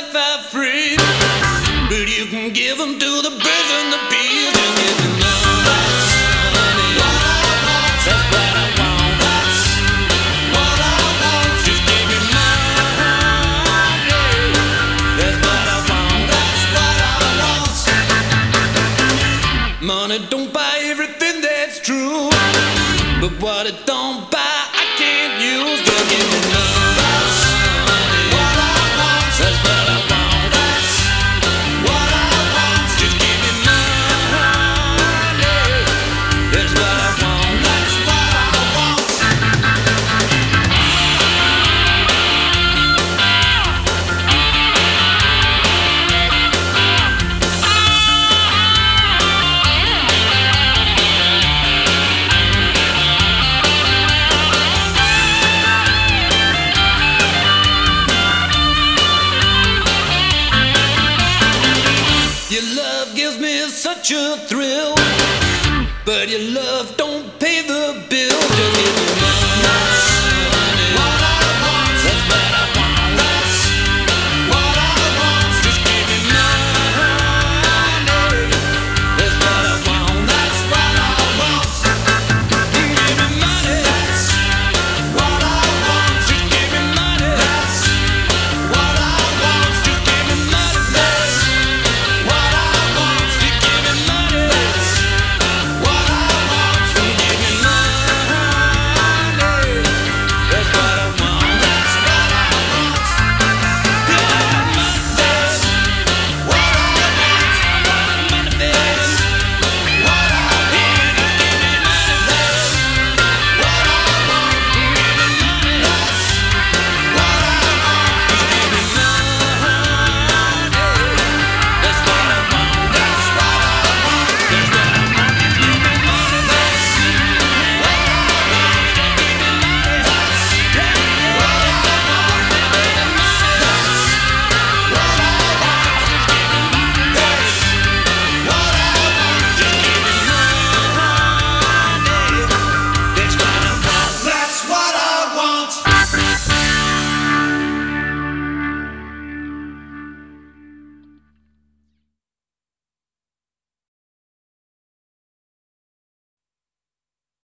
life are free. But you can give them to the birds and the bees. Just get to know that's funny. That's what I want. That's what I want. Just give me money. That's what I want. That's what I want. Money don't buy everything that's true. But what it don't buy. Your love gives me such a thrill, but your love don't pay the bill. Just give me